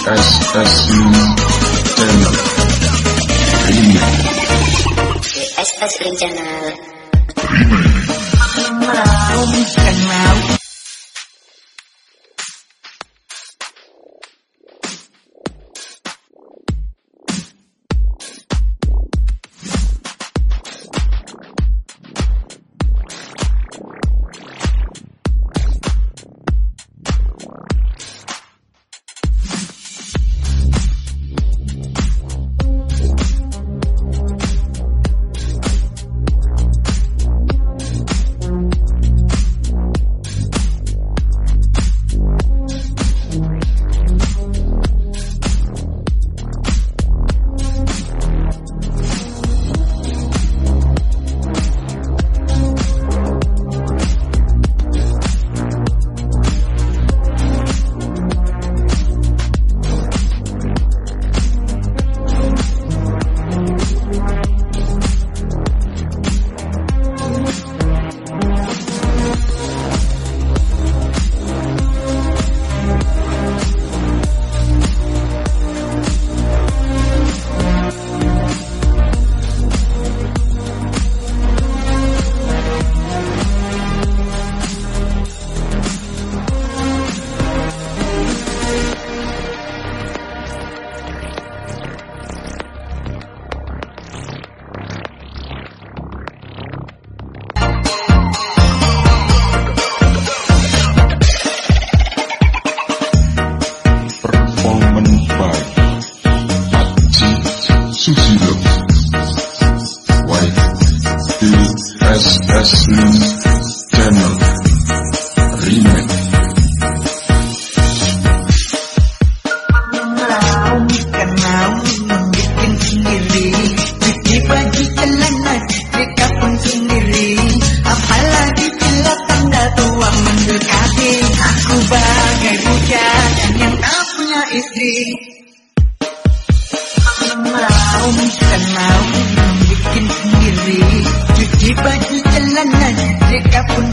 Slim Channel Remake SS Slim Channel. Performance istri Mau bukan mau bikin sendiri Cuci baju celana jika pun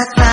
kata